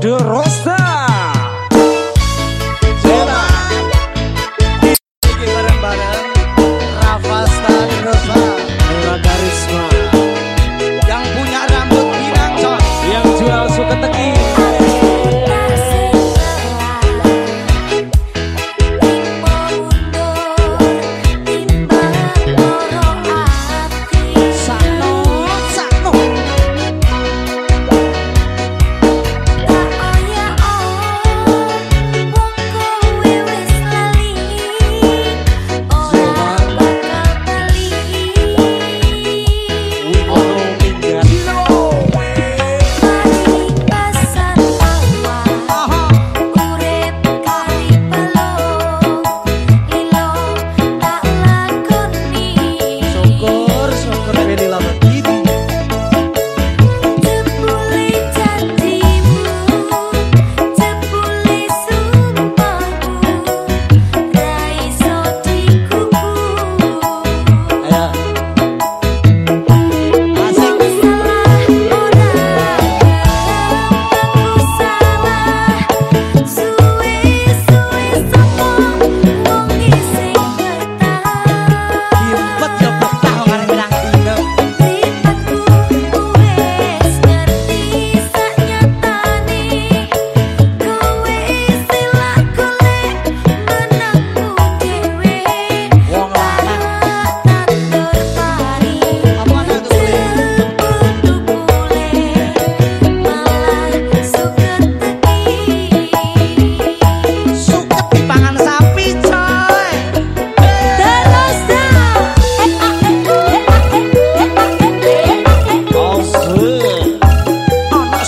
De Rosta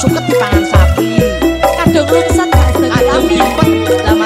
dipangan sapi. Kadung lungsat gak Ayam limpet. Lah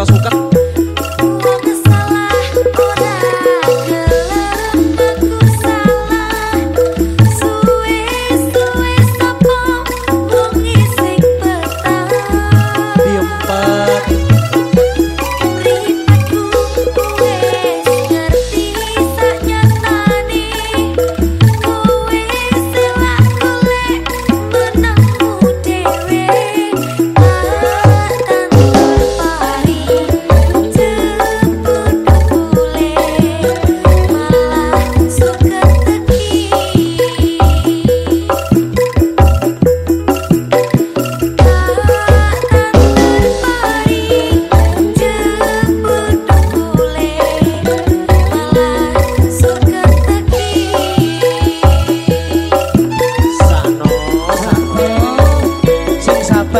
Dios,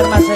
enfermas